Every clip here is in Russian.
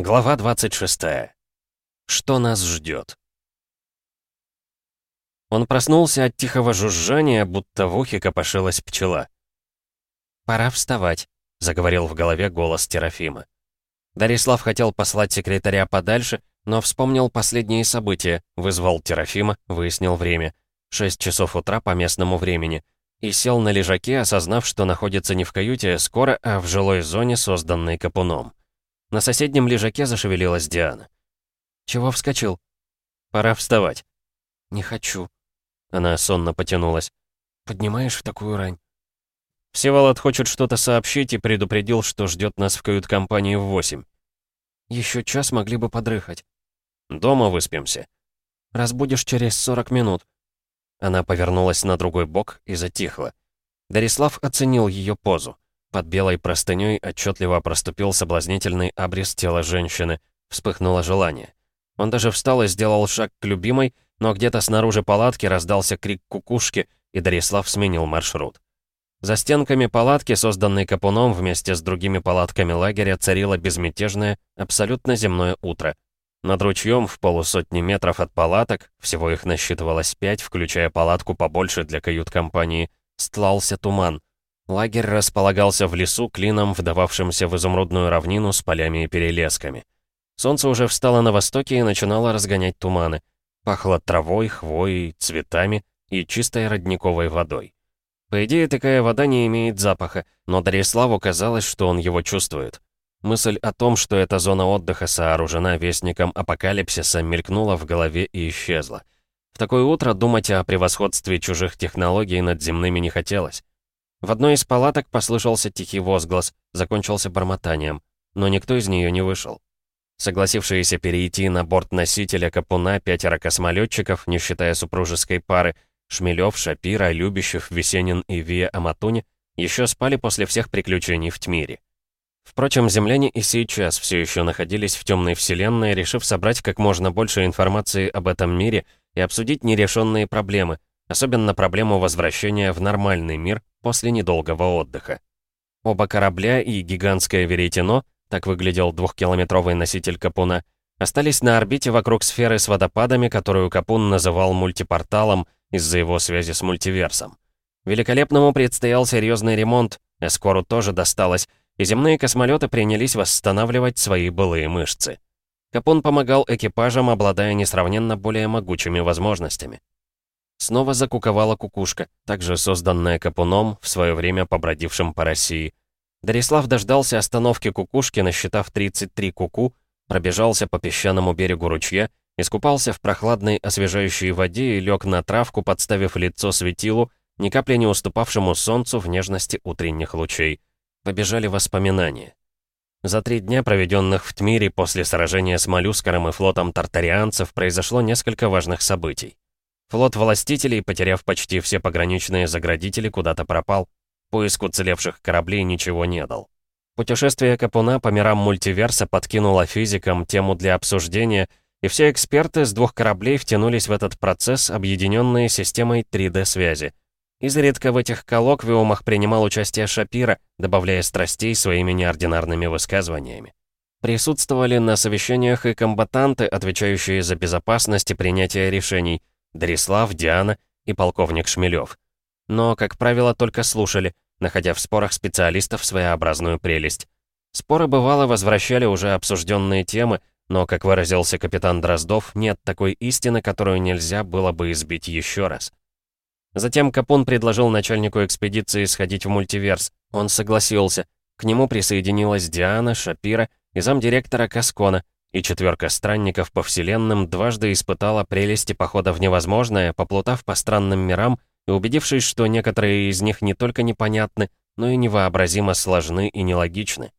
Глава 26. Что нас ждет? Он проснулся от тихого жужжания, будто в ухе копошилась пчела. «Пора вставать», — заговорил в голове голос Терафима. Дарислав хотел послать секретаря подальше, но вспомнил последние события, вызвал Терафима, выяснил время. 6 часов утра по местному времени. И сел на лежаке, осознав, что находится не в каюте скоро, а в жилой зоне, созданной Капуном. На соседнем лежаке зашевелилась Диана. «Чего вскочил?» «Пора вставать». «Не хочу». Она сонно потянулась. «Поднимаешь в такую рань?» Всеволод хочет что-то сообщить и предупредил, что ждет нас в кают-компании в восемь. Еще час могли бы подрыхать. Дома выспимся. Разбудишь через 40 минут. Она повернулась на другой бок и затихла. Дарислав оценил ее позу. Под белой простыней отчетливо проступил соблазнительный обрез тела женщины. Вспыхнуло желание. Он даже встал и сделал шаг к любимой, но где-то снаружи палатки раздался крик кукушки, и Дарислав сменил маршрут. За стенками палатки, созданной Капуном вместе с другими палатками лагеря, царило безмятежное, абсолютно земное утро. Над ручьем в полусотни метров от палаток, всего их насчитывалось пять, включая палатку побольше для кают-компании, стлался туман. Лагерь располагался в лесу, клином, вдававшимся в изумрудную равнину с полями и перелесками. Солнце уже встало на востоке и начинало разгонять туманы. Пахло травой, хвоей, цветами и чистой родниковой водой. По идее, такая вода не имеет запаха, но Дариславу казалось, что он его чувствует. Мысль о том, что эта зона отдыха сооружена вестником апокалипсиса, мелькнула в голове и исчезла. В такое утро думать о превосходстве чужих технологий над земными не хотелось. В одной из палаток послышался тихий возглас, закончился бормотанием, но никто из нее не вышел. Согласившиеся перейти на борт носителя Капуна пятеро космолетчиков, не считая супружеской пары, Шмелев, Шапира, Любящих, Весенин и Вия Аматуни еще спали после всех приключений в Тмире. Впрочем, земляне и сейчас все еще находились в темной вселенной, решив собрать как можно больше информации об этом мире и обсудить нерешенные проблемы, особенно проблему возвращения в нормальный мир после недолгого отдыха. Оба корабля и гигантское веретено, так выглядел двухкилометровый носитель Капуна, остались на орбите вокруг сферы с водопадами, которую Капун называл мультипорталом из-за его связи с мультиверсом. Великолепному предстоял серьезный ремонт, Эскору тоже досталось, и земные космолеты принялись восстанавливать свои былые мышцы. Капун помогал экипажам, обладая несравненно более могучими возможностями. Снова закуковала кукушка, также созданная Капуном, в свое время побродившим по России. Дарислав дождался остановки кукушки, насчитав 33 куку, пробежался по песчаному берегу ручья, искупался в прохладной освежающей воде и лег на травку, подставив лицо светилу, ни капли не уступавшему солнцу в нежности утренних лучей. Побежали воспоминания. За три дня, проведенных в Тмире после сражения с моллюскором и флотом тартарианцев, произошло несколько важных событий. Флот властителей, потеряв почти все пограничные заградители, куда-то пропал. Поиск уцелевших кораблей ничего не дал. Путешествие Капуна по мирам мультиверса подкинуло физикам тему для обсуждения, и все эксперты с двух кораблей втянулись в этот процесс, объединенные системой 3D-связи. Изредка в этих коллоквиумах принимал участие Шапира, добавляя страстей своими неординарными высказываниями. Присутствовали на совещаниях и комбатанты, отвечающие за безопасность и принятие решений, Дарислав, Диана и полковник Шмелев. Но, как правило, только слушали, находя в спорах специалистов своеобразную прелесть. Споры бывало возвращали уже обсужденные темы, но, как выразился капитан Дроздов, нет такой истины, которую нельзя было бы избить еще раз. Затем Капун предложил начальнику экспедиции сходить в мультиверс. Он согласился. К нему присоединилась Диана, Шапира и замдиректора Каскона, и четверка странников по вселенным дважды испытала прелести похода в невозможное, поплутав по странным мирам и убедившись, что некоторые из них не только непонятны, но и невообразимо сложны и нелогичны.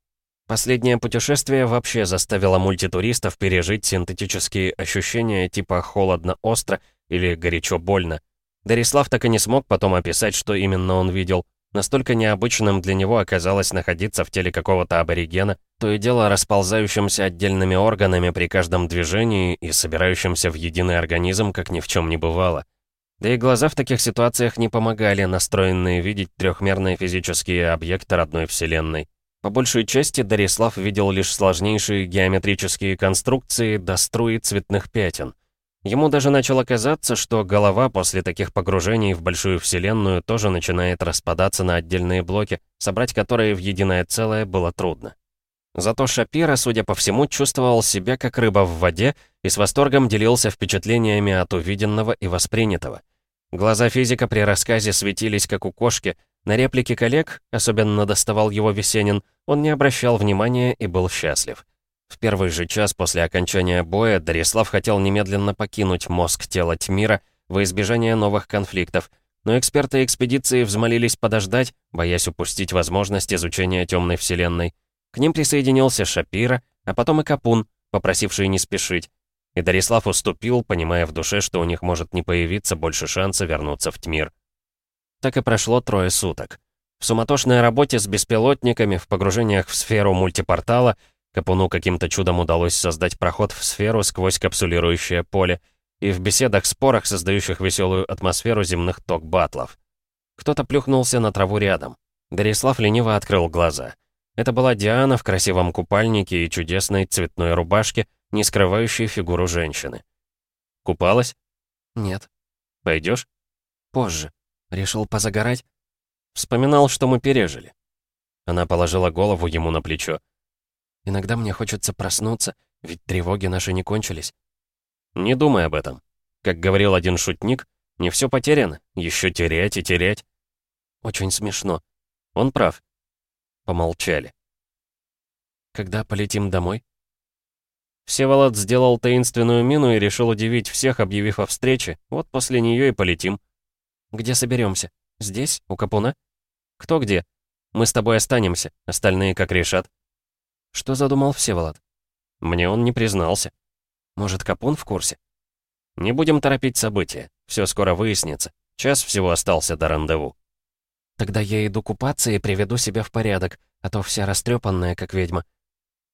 Последнее путешествие вообще заставило мультитуристов пережить синтетические ощущения типа «холодно-остро» или «горячо-больно». Дарислав так и не смог потом описать, что именно он видел, Настолько необычным для него оказалось находиться в теле какого-то аборигена, то и дело расползающимся отдельными органами при каждом движении и собирающимся в единый организм, как ни в чем не бывало. Да и глаза в таких ситуациях не помогали, настроенные видеть трехмерные физические объекты родной вселенной. По большей части Дарислав видел лишь сложнейшие геометрические конструкции до струи цветных пятен. Ему даже начало казаться, что голова после таких погружений в большую вселенную тоже начинает распадаться на отдельные блоки, собрать которые в единое целое было трудно. Зато Шапира, судя по всему, чувствовал себя как рыба в воде и с восторгом делился впечатлениями от увиденного и воспринятого. Глаза физика при рассказе светились, как у кошки. На реплики коллег, особенно доставал его Весенин, он не обращал внимания и был счастлив. В первый же час после окончания боя Дарислав хотел немедленно покинуть мозг тела Тьмира во избежание новых конфликтов, но эксперты экспедиции взмолились подождать, боясь упустить возможность изучения темной вселенной. К ним присоединился Шапира, а потом и Капун, попросивший не спешить. И Дарислав уступил, понимая в душе, что у них может не появиться больше шанса вернуться в Тмир. Так и прошло трое суток. В суматошной работе с беспилотниками, в погружениях в сферу мультипортала, Капуну каким-то чудом удалось создать проход в сферу сквозь капсулирующее поле, и в беседах-спорах, создающих веселую атмосферу земных ток-батлов. Кто-то плюхнулся на траву рядом. Дарислав лениво открыл глаза. Это была Диана в красивом купальнике и чудесной цветной рубашке, не скрывающей фигуру женщины. «Купалась?» «Нет». «Пойдешь?» «Позже. Решил позагорать?» «Вспоминал, что мы пережили». Она положила голову ему на плечо. «Иногда мне хочется проснуться, ведь тревоги наши не кончились». «Не думай об этом. Как говорил один шутник, не все потеряно, еще терять и терять». «Очень смешно». Он прав. Помолчали. «Когда полетим домой?» Всеволод сделал таинственную мину и решил удивить всех, объявив о встрече. Вот после нее и полетим. «Где соберемся? Здесь? У Капуна?» «Кто где? Мы с тобой останемся, остальные как решат». «Что задумал Всеволод?» Мне он не признался. «Может, Капун в курсе?» «Не будем торопить события. Все скоро выяснится. Час всего остался до рандеву». Тогда я иду купаться и приведу себя в порядок, а то вся растрепанная, как ведьма».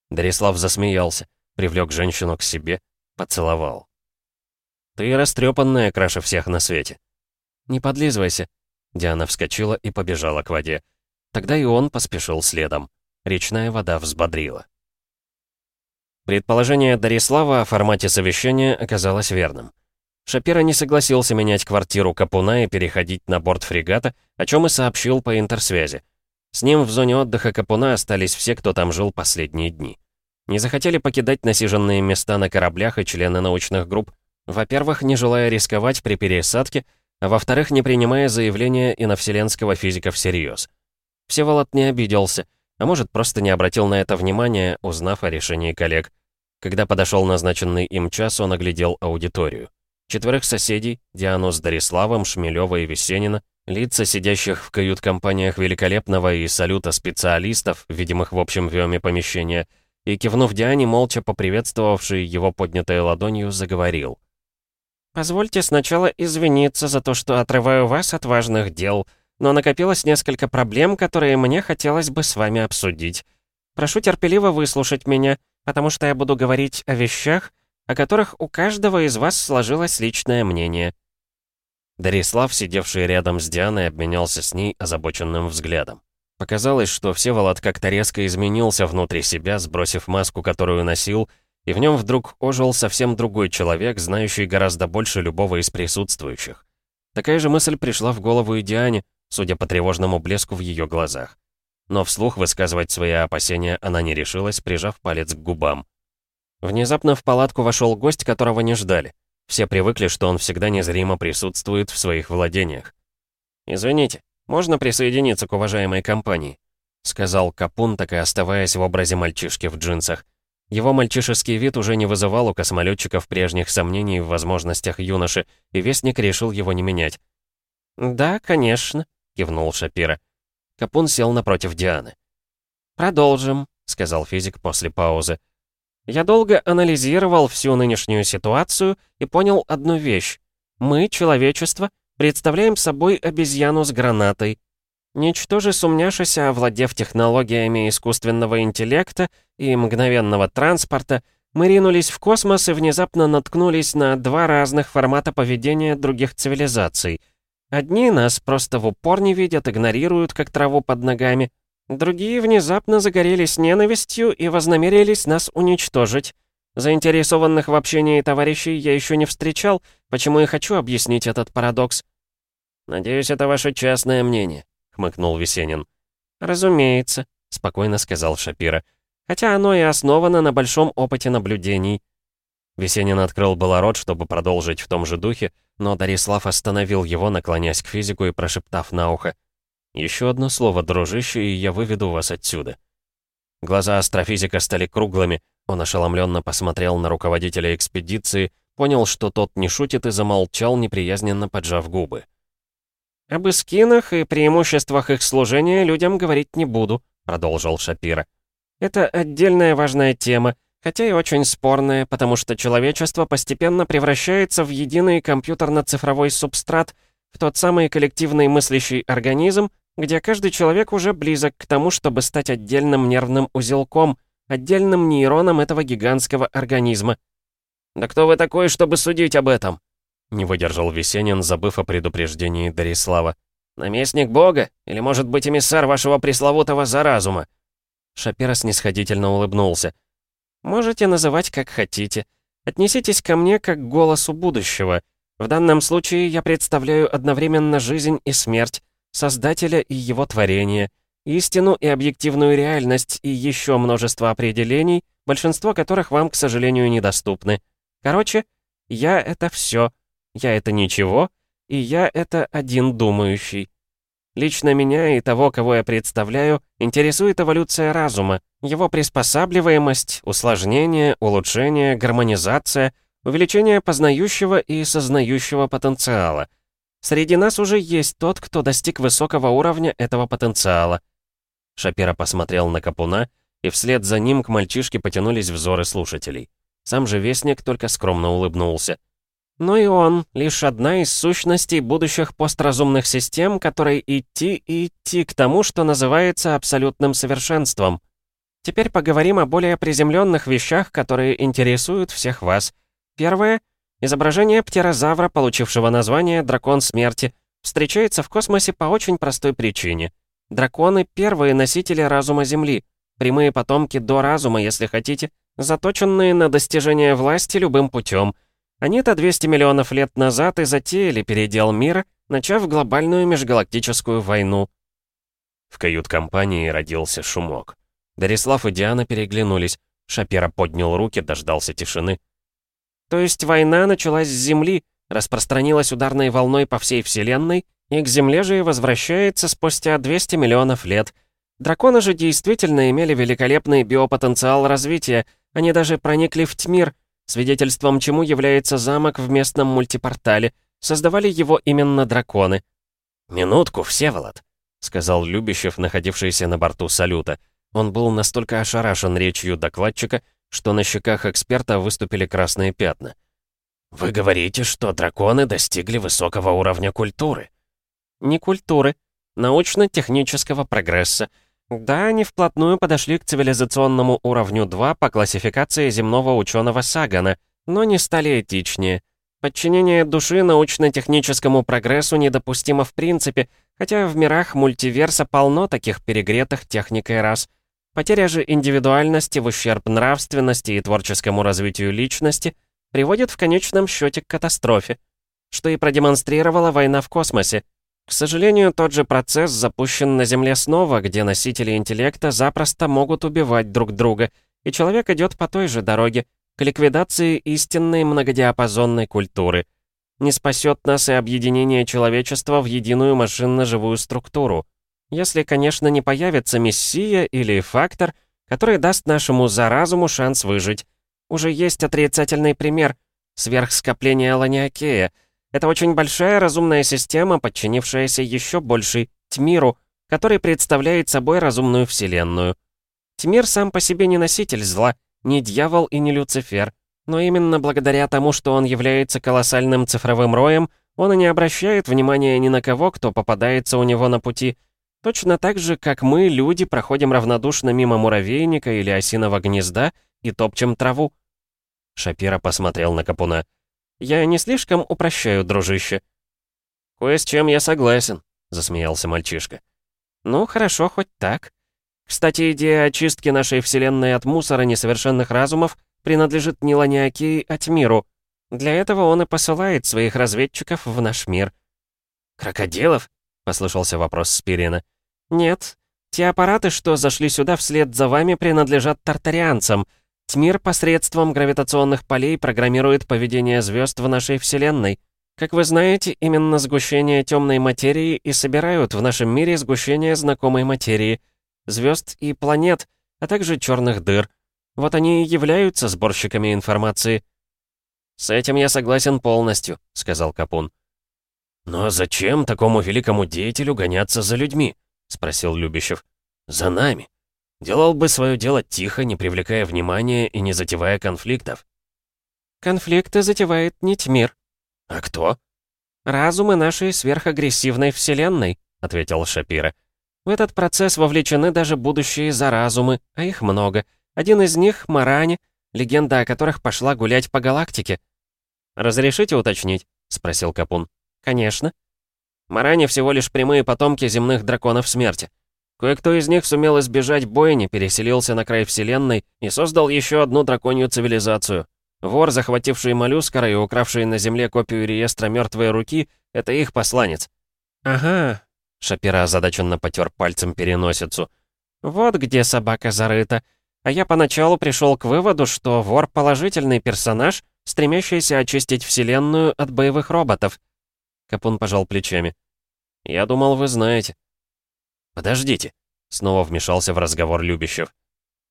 Дарислав засмеялся, привлек женщину к себе, поцеловал. «Ты растрепанная краше всех на свете». «Не подлизывайся». Диана вскочила и побежала к воде. Тогда и он поспешил следом. Речная вода взбодрила. Предположение Дарислава о формате совещания оказалось верным. Шапира не согласился менять квартиру Капуна и переходить на борт фрегата, о чем и сообщил по интерсвязи. С ним в зоне отдыха Капуна остались все, кто там жил последние дни. Не захотели покидать насиженные места на кораблях и члены научных групп, во-первых, не желая рисковать при пересадке, а во-вторых, не принимая заявления иновселенского физика всерьез. Всеволод не обиделся, а может, просто не обратил на это внимания, узнав о решении коллег. Когда подошел назначенный им час, он оглядел аудиторию. Четверых соседей, Диану с Дариславом, Шмелева и Весенина, лица сидящих в кают-компаниях великолепного и салюта специалистов, видимых в общем вьеме помещения, и, кивнув Диане, молча поприветствовавший его поднятой ладонью, заговорил. «Позвольте сначала извиниться за то, что отрываю вас от важных дел, но накопилось несколько проблем, которые мне хотелось бы с вами обсудить. Прошу терпеливо выслушать меня, потому что я буду говорить о вещах, о которых у каждого из вас сложилось личное мнение». Дарислав, сидевший рядом с Дианой, обменялся с ней озабоченным взглядом. Показалось, что Всеволод как-то резко изменился внутри себя, сбросив маску, которую носил, и в нем вдруг ожил совсем другой человек, знающий гораздо больше любого из присутствующих. Такая же мысль пришла в голову и Диане, судя по тревожному блеску в ее глазах. Но вслух высказывать свои опасения она не решилась, прижав палец к губам. Внезапно в палатку вошел гость, которого не ждали. Все привыкли, что он всегда незримо присутствует в своих владениях. «Извините, можно присоединиться к уважаемой компании?» сказал Капун, так и оставаясь в образе мальчишки в джинсах. Его мальчишеский вид уже не вызывал у космолетчиков прежних сомнений в возможностях юноши, и Вестник решил его не менять. «Да, конечно», — кивнул Шапира. Капун сел напротив Дианы. «Продолжим», — сказал физик после паузы. Я долго анализировал всю нынешнюю ситуацию и понял одну вещь. Мы, человечество, представляем собой обезьяну с гранатой. Ничтоже сумняшися, овладев технологиями искусственного интеллекта и мгновенного транспорта, мы ринулись в космос и внезапно наткнулись на два разных формата поведения других цивилизаций. Одни нас просто в упор не видят, игнорируют, как траву под ногами, Другие внезапно загорелись ненавистью и вознамерились нас уничтожить. Заинтересованных в общении товарищей я еще не встречал, почему и хочу объяснить этот парадокс. «Надеюсь, это ваше частное мнение», — хмыкнул Весенин. «Разумеется», — спокойно сказал Шапира. «Хотя оно и основано на большом опыте наблюдений». Весенин открыл было рот, чтобы продолжить в том же духе, но Дарислав остановил его, наклонясь к физику и прошептав на ухо. «Еще одно слово, дружище, и я выведу вас отсюда». Глаза астрофизика стали круглыми, он ошеломленно посмотрел на руководителя экспедиции, понял, что тот не шутит и замолчал, неприязненно поджав губы. «Об эскинах и преимуществах их служения людям говорить не буду», — продолжил Шапира. «Это отдельная важная тема, хотя и очень спорная, потому что человечество постепенно превращается в единый компьютерно-цифровой субстрат, в тот самый коллективный мыслящий организм, где каждый человек уже близок к тому, чтобы стать отдельным нервным узелком, отдельным нейроном этого гигантского организма. «Да кто вы такой, чтобы судить об этом?» Не выдержал Весенин, забыв о предупреждении Дарислава. «Наместник Бога? Или, может быть, эмиссар вашего пресловутого заразума?» Шапира снисходительно улыбнулся. «Можете называть как хотите. Отнеситесь ко мне как к голосу будущего. В данном случае я представляю одновременно жизнь и смерть, Создателя и его творения, истину и объективную реальность и еще множество определений, большинство которых вам, к сожалению, недоступны. Короче, я — это все, я — это ничего, и я — это один думающий. Лично меня и того, кого я представляю, интересует эволюция разума, его приспосабливаемость, усложнение, улучшение, гармонизация, увеличение познающего и сознающего потенциала. Среди нас уже есть тот, кто достиг высокого уровня этого потенциала. Шапира посмотрел на Капуна, и вслед за ним к мальчишке потянулись взоры слушателей. Сам же Вестник только скромно улыбнулся. Но и он — лишь одна из сущностей будущих постразумных систем, которой идти и идти к тому, что называется абсолютным совершенством. Теперь поговорим о более приземленных вещах, которые интересуют всех вас. Первое — изображение птерозавра, получившего название «Дракон смерти», встречается в космосе по очень простой причине. Драконы — первые носители разума Земли, прямые потомки до разума, если хотите, заточенные на достижение власти любым путем — они-то 200 миллионов лет назад и затеяли передел мира, начав глобальную межгалактическую войну. В кают-компании родился шумок. Дарислав и Диана переглянулись. Шапира поднял руки, дождался тишины. То есть война началась с Земли, распространилась ударной волной по всей Вселенной, и к Земле же и возвращается спустя 200 миллионов лет. Драконы же действительно имели великолепный биопотенциал развития, они даже проникли в Тьмир — свидетельством чему является замок в местном мультипортале. Создавали его именно драконы. «Минутку, Всеволод», — сказал Любящев, находившийся на борту салюта. Он был настолько ошарашен речью докладчика, что на щеках эксперта выступили красные пятна. «Вы говорите, что драконы достигли высокого уровня культуры?» «Не культуры, научно-технического прогресса. Да, они вплотную подошли к цивилизационному уровню 2 по классификации земного ученого Сагана, но не стали этичнее. Подчинение души научно-техническому прогрессу недопустимо в принципе, хотя в мирах мультиверса полно таких перегретых техникой рас. Потеря же индивидуальности в ущерб нравственности и творческому развитию личности приводит в конечном счете к катастрофе, что и продемонстрировала война в космосе — к сожалению, тот же процесс запущен на Земле снова, где носители интеллекта запросто могут убивать друг друга, и человек идет по той же дороге, к ликвидации истинной многодиапазонной культуры. Не спасет нас и объединение человечества в единую машинно-живую структуру. Если, конечно, не появится мессия или фактор, который даст нашему заразуму шанс выжить. Уже есть отрицательный пример — сверхскопление ланиакея — это очень большая разумная система, подчинившаяся еще большей Тьмиру, который представляет собой разумную вселенную. Тьмир сам по себе не носитель зла, не дьявол и не Люцифер, но именно благодаря тому, что он является колоссальным цифровым роем, он и не обращает внимания ни на кого, кто попадается у него на пути, точно так же, как мы, люди, проходим равнодушно мимо муравейника или осиного гнезда и топчем траву. Шапира посмотрел на Капуна. Я не слишком упрощаю, дружище». «Кое с чем я согласен», — засмеялся мальчишка. «Ну, хорошо, хоть так. Кстати, идея очистки нашей Вселенной от мусора несовершенных разумов принадлежит не Ланиакии, а Тьмиру. Для этого он и посылает своих разведчиков в наш мир». «Крокодилов?» — послышался вопрос Спирина. «Нет. Те аппараты, что зашли сюда вслед за вами, принадлежат тартарианцам. Тьмир посредством гравитационных полей программирует поведение звезд в нашей Вселенной. Как вы знаете, именно сгущение темной материи и собирают в нашем мире сгущение знакомой материи, звезд и планет, а также черных дыр. Вот они и являются сборщиками информации. «С этим я согласен полностью», — сказал Капун. «Но зачем такому великому деятелю гоняться за людьми?» — спросил Любящев. «За нами. Делал бы свое дело тихо, не привлекая внимания и не затевая конфликтов». «Конфликты затевает не Тьмир», «А кто?» «Разумы нашей сверхагрессивной вселенной», — ответил Шапира. «В этот процесс вовлечены даже будущие заразумы, а их много. Один из них — Марани, легенда о которых пошла гулять по галактике». «Разрешите уточнить?» — спросил Капун. «Конечно». «Марани всего лишь прямые потомки земных драконов смерти. Кое-кто из них сумел избежать бойни, переселился на край Вселенной и создал еще одну драконью цивилизацию. Вор, захвативший моллюскара и укравший на земле копию реестра мертвой руки, это их посланец. «Ага», — Шапира озадаченно потер пальцем переносицу. «Вот где собака зарыта. А я поначалу пришел к выводу, что вор — положительный персонаж, стремящийся очистить Вселенную от боевых роботов». Капун пожал плечами. «Я думал, вы знаете». «Подождите», — снова вмешался в разговор Любящев.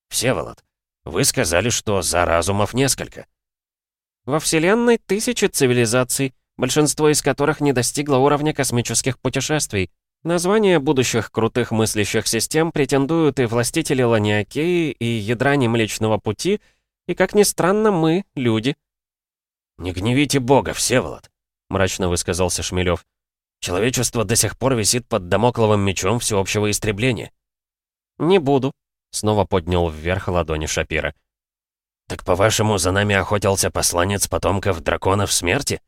«Всеволод, вы сказали, что за разумов несколько». Во Вселенной тысячи цивилизаций, большинство из которых не достигло уровня космических путешествий. Названия будущих крутых мыслящих систем претендуют и властители Ланиакеи, и ядра Млечного Пути, и, как ни странно, мы — люди. «Не гневите Бога, Всеволод», — мрачно высказался Шмелев. «Человечество до сих пор висит под домокловым мечом всеобщего истребления». «Не буду», — снова поднял вверх ладони Шапира. «Так, по-вашему, за нами охотился посланец потомков драконов смерти?»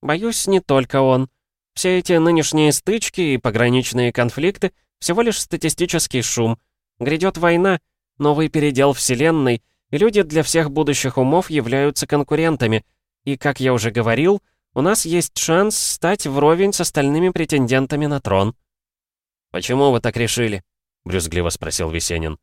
«Боюсь, не только он. Все эти нынешние стычки и пограничные конфликты — всего лишь статистический шум. Грядет война, новый передел Вселенной, и люди для всех будущих умов являются конкурентами. И, как я уже говорил, у нас есть шанс стать вровень с остальными претендентами на трон». «Почему вы так решили?» — брюзгливо спросил Весенин.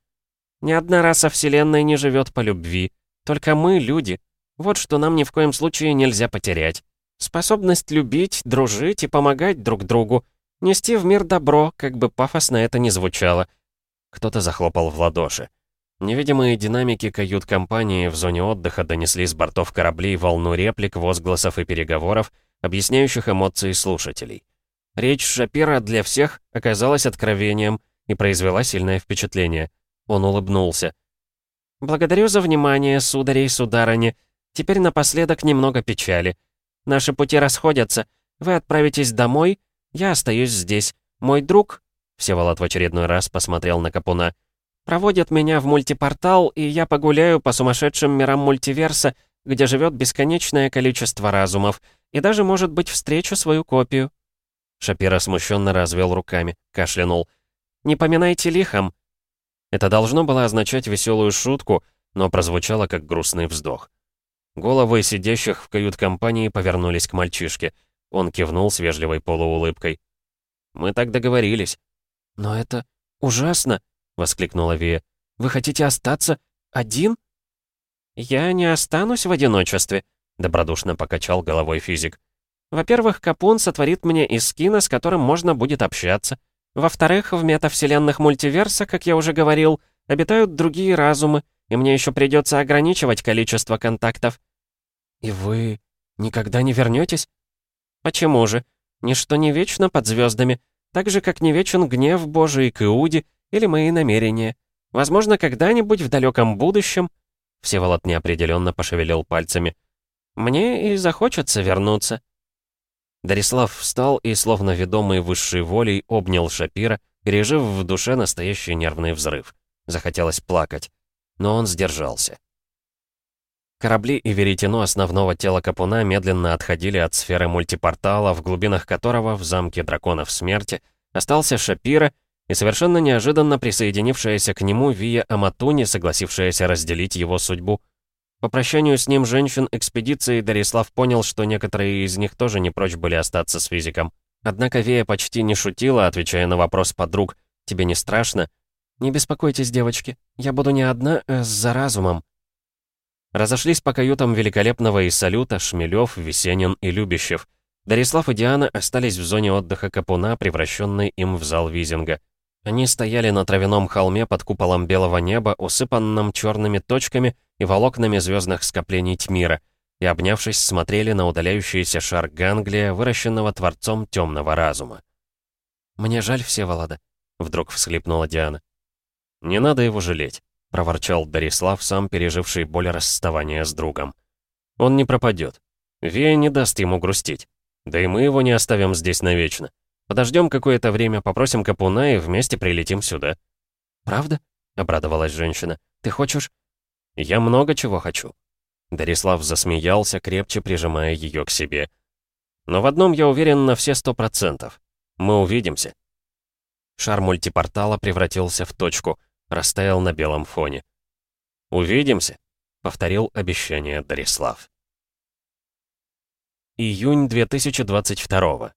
Ни одна раса Вселенной не живет по любви. Только мы, люди. Вот что нам ни в коем случае нельзя потерять. Способность любить, дружить и помогать друг другу. Нести в мир добро, как бы пафосно это ни звучало. Кто-то захлопал в ладоши. Невидимые динамики кают-компании в зоне отдыха донесли с бортов кораблей волну реплик, возгласов и переговоров, объясняющих эмоции слушателей. Речь Шапира для всех оказалась откровением и произвела сильное впечатление. Он улыбнулся. «Благодарю за внимание, судари и сударыни. Теперь напоследок немного печали. Наши пути расходятся. Вы отправитесь домой, я остаюсь здесь. Мой друг...» Всеволод в очередной раз посмотрел на Капуна. «Проводит меня в мультипортал, и я погуляю по сумасшедшим мирам мультиверса, где живет бесконечное количество разумов, и даже, может быть, встречу свою копию». Шапира смущенно развел руками, кашлянул. «Не поминайте лихом. Это должно было означать веселую шутку, но прозвучало как грустный вздох. Головы сидящих в кают-компании повернулись к мальчишке. Он кивнул с вежливой полуулыбкой. «Мы так договорились». «Но это ужасно!» — воскликнула Вия. «Вы хотите остаться один?» «Я не останусь в одиночестве», — добродушно покачал головой физик. «Во-первых, Капун сотворит мне искина, с которым можно будет общаться. Во-вторых, в метавселенных мультиверса, как я уже говорил, обитают другие разумы, и мне еще придется ограничивать количество контактов. И вы никогда не вернетесь? Почему же? Ничто не вечно под звездами, так же, как не вечен гнев Божий к Иуде или мои намерения. Возможно, когда-нибудь в далеком будущем... Всеволод неопределенно пошевелил пальцами. Мне и захочется вернуться. Дарислав встал и, словно ведомый высшей волей, обнял Шапира, пережив в душе настоящий нервный взрыв. Захотелось плакать. Но он сдержался. Корабли и веретено основного тела Капуна медленно отходили от сферы мультипортала, в глубинах которого, в замке драконов смерти, остался Шапира и совершенно неожиданно присоединившаяся к нему Вия Аматуни, согласившаяся разделить его судьбу. По прощанию с ним женщин экспедиции Дарислав понял, что некоторые из них тоже не прочь были остаться с физиком. Однако Вия почти не шутила, отвечая на вопрос подруг «Тебе не страшно?» «Не беспокойтесь, девочки, я буду не одна, а за разумом». Разошлись по каютам великолепного и салюта Шмелев, Весенин и Любящев. Дарислав и Диана остались в зоне отдыха Капуна, превращенной им в зал визинга. Они стояли на травяном холме под куполом белого неба, усыпанном черными точками и волокнами звездных скоплений Тьмира, и, обнявшись, смотрели на удаляющийся шар Ганглия, выращенного Творцом темного разума. «Мне жаль Всеволода», — вдруг всхлипнула Диана. «Не надо его жалеть», — проворчал Дарислав, сам переживший боль расставания с другом. «Он не пропадет. Вея не даст ему грустить. Да и мы его не оставим здесь навечно. Подождем какое-то время, попросим Капуна и вместе прилетим сюда». «Правда?» — обрадовалась женщина. «Ты хочешь?» «Я много чего хочу». Дарислав засмеялся, крепче прижимая ее к себе. «Но в одном я уверен на все сто процентов. Мы увидимся». Шар мультипортала превратился в точку, растаял на белом фоне. «Увидимся», — повторил обещание Дарислав. Июнь 2022